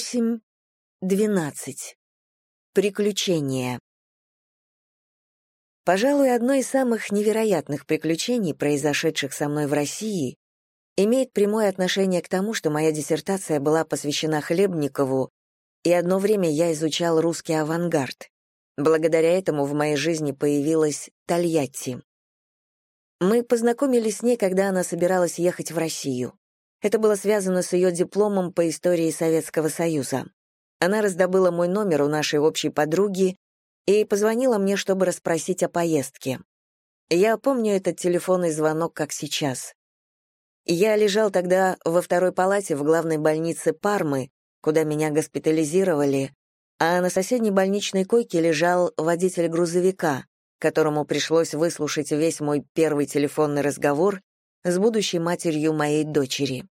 8, 12. Приключения. Пожалуй, одно из самых невероятных приключений, произошедших со мной в России, имеет прямое отношение к тому, что моя диссертация была посвящена Хлебникову, и одно время я изучал русский авангард. Благодаря этому в моей жизни появилась Тольятти. Мы познакомились с ней, когда она собиралась ехать в Россию. Это было связано с ее дипломом по истории Советского Союза. Она раздобыла мой номер у нашей общей подруги и позвонила мне, чтобы расспросить о поездке. Я помню этот телефонный звонок, как сейчас. Я лежал тогда во второй палате в главной больнице Пармы, куда меня госпитализировали, а на соседней больничной койке лежал водитель грузовика, которому пришлось выслушать весь мой первый телефонный разговор с будущей матерью моей дочери.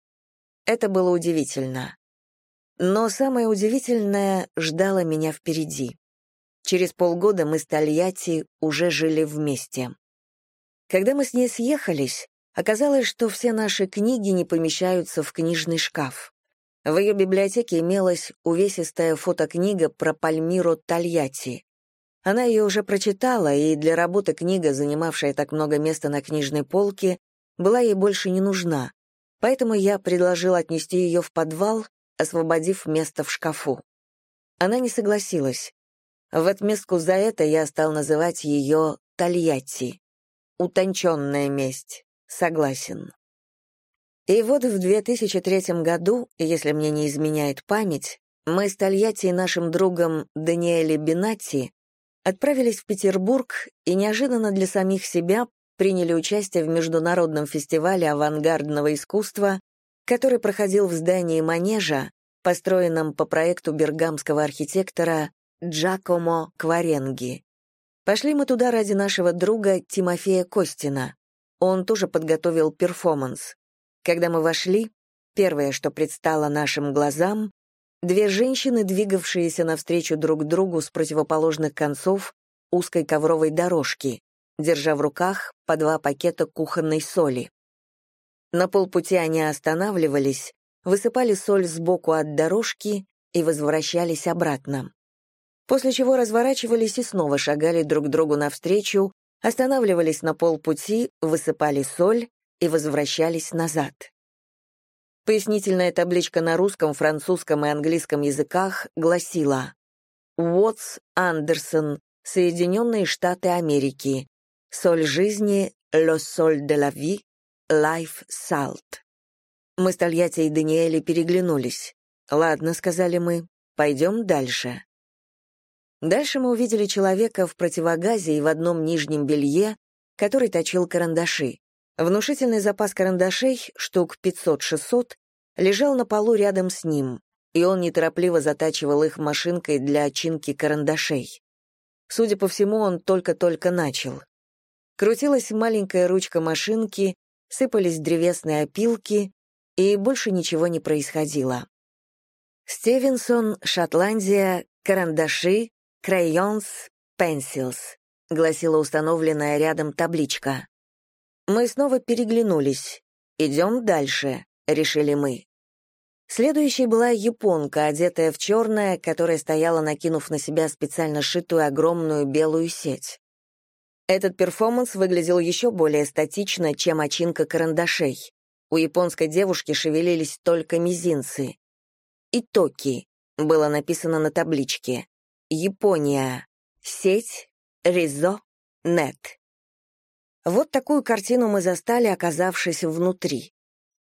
Это было удивительно. Но самое удивительное ждало меня впереди. Через полгода мы с Тольятти уже жили вместе. Когда мы с ней съехались, оказалось, что все наши книги не помещаются в книжный шкаф. В ее библиотеке имелась увесистая фотокнига про Пальмиру Тольятти. Она ее уже прочитала, и для работы книга, занимавшая так много места на книжной полке, была ей больше не нужна, поэтому я предложил отнести ее в подвал, освободив место в шкафу. Она не согласилась. В отместку за это я стал называть ее Тольятти. Утонченная месть. Согласен. И вот в 2003 году, если мне не изменяет память, мы с Тольятти и нашим другом Даниэле Бинатти отправились в Петербург и неожиданно для самих себя приняли участие в международном фестивале авангардного искусства, который проходил в здании Манежа, построенном по проекту бергамского архитектора Джакомо Кваренги. Пошли мы туда ради нашего друга Тимофея Костина. Он тоже подготовил перформанс. Когда мы вошли, первое, что предстало нашим глазам, две женщины, двигавшиеся навстречу друг другу с противоположных концов узкой ковровой дорожки, держа в руках по два пакета кухонной соли. На полпути они останавливались, высыпали соль сбоку от дорожки и возвращались обратно. После чего разворачивались и снова шагали друг другу навстречу, останавливались на полпути, высыпали соль и возвращались назад. Пояснительная табличка на русском, французском и английском языках гласила «Уотс Андерсон, Соединенные Штаты Америки. Соль жизни, le sol de la vie, life salt. Мы с Тольятти и Даниэле переглянулись. «Ладно», — сказали мы, — «пойдем дальше». Дальше мы увидели человека в противогазе и в одном нижнем белье, который точил карандаши. Внушительный запас карандашей, штук 500-600, лежал на полу рядом с ним, и он неторопливо затачивал их машинкой для очинки карандашей. Судя по всему, он только-только начал. Крутилась маленькая ручка машинки, сыпались древесные опилки, и больше ничего не происходило. «Стивенсон, Шотландия, карандаши, крайонс, пенсилс», гласила установленная рядом табличка. Мы снова переглянулись. «Идем дальше», — решили мы. Следующей была японка, одетая в черное, которая стояла, накинув на себя специально сшитую огромную белую сеть. Этот перформанс выглядел еще более статично, чем очинка карандашей. У японской девушки шевелились только мизинцы. «Итоки» было написано на табличке. «Япония. Сеть. Ризо. Нет». Вот такую картину мы застали, оказавшись внутри.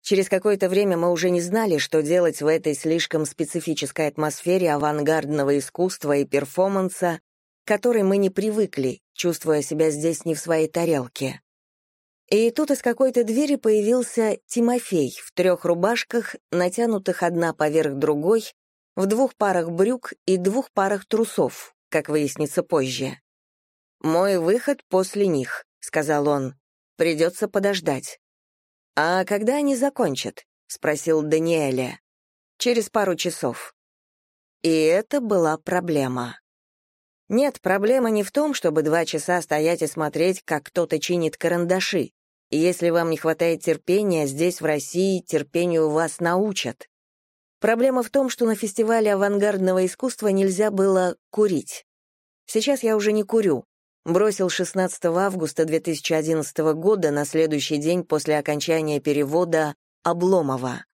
Через какое-то время мы уже не знали, что делать в этой слишком специфической атмосфере авангардного искусства и перформанса, к которой мы не привыкли, чувствуя себя здесь не в своей тарелке. И тут из какой-то двери появился Тимофей в трех рубашках, натянутых одна поверх другой, в двух парах брюк и двух парах трусов, как выяснится позже. «Мой выход после них», — сказал он. «Придется подождать». «А когда они закончат?» — спросил Даниэля. «Через пару часов». И это была проблема. Нет, проблема не в том, чтобы два часа стоять и смотреть, как кто-то чинит карандаши. И если вам не хватает терпения, здесь, в России, терпению вас научат. Проблема в том, что на фестивале авангардного искусства нельзя было курить. Сейчас я уже не курю. Бросил 16 августа 2011 года на следующий день после окончания перевода Обломова.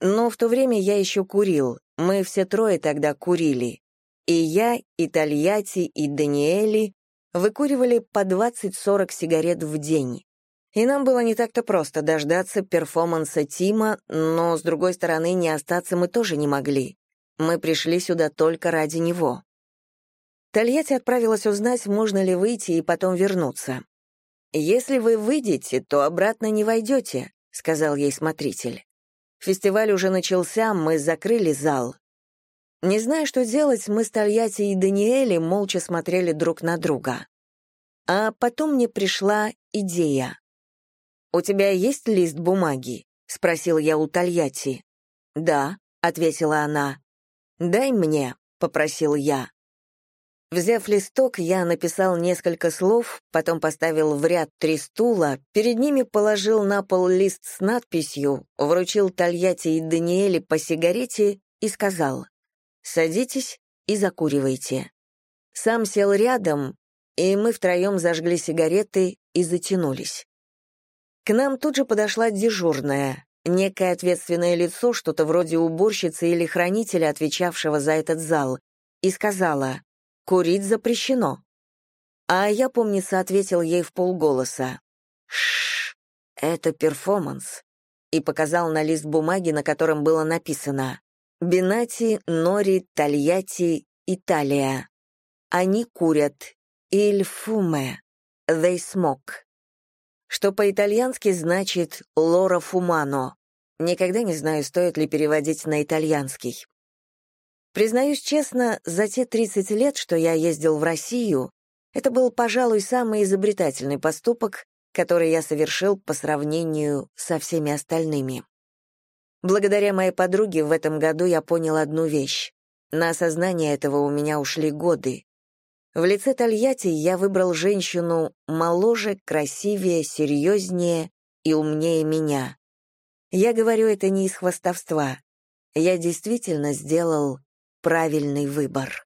Но в то время я еще курил, мы все трое тогда курили. И я, и Тольятти, и Даниэли выкуривали по 20-40 сигарет в день. И нам было не так-то просто дождаться перформанса Тима, но, с другой стороны, не остаться мы тоже не могли. Мы пришли сюда только ради него. Тольятти отправилась узнать, можно ли выйти и потом вернуться. «Если вы выйдете, то обратно не войдете», — сказал ей смотритель. Фестиваль уже начался, мы закрыли зал. Не зная, что делать, мы с Тольятти и Даниэлем молча смотрели друг на друга. А потом мне пришла идея. «У тебя есть лист бумаги?» — спросил я у Тольятти. «Да», — ответила она. «Дай мне», — попросил я. Взяв листок, я написал несколько слов, потом поставил в ряд три стула, перед ними положил на пол лист с надписью, вручил Тольятти и Даниэле по сигарете и сказал Садитесь и закуривайте. Сам сел рядом, и мы втроем зажгли сигареты и затянулись. К нам тут же подошла дежурная, некое ответственное лицо, что-то вроде уборщицы или хранителя, отвечавшего за этот зал, и сказала «Курить запрещено». А я, помнится, ответил ей в полголоса «Шш, это перформанс», и показал на лист бумаги, на котором было написано Бинати, Нори, Тольятти, Италия. Они курят. Il fume. They smoke. Что по-итальянски значит «лора фумано». Никогда не знаю, стоит ли переводить на итальянский. Признаюсь честно, за те 30 лет, что я ездил в Россию, это был, пожалуй, самый изобретательный поступок, который я совершил по сравнению со всеми остальными. Благодаря моей подруге в этом году я понял одну вещь. На осознание этого у меня ушли годы. В лице Тольятти я выбрал женщину моложе, красивее, серьезнее и умнее меня. Я говорю это не из хвастовства. Я действительно сделал правильный выбор.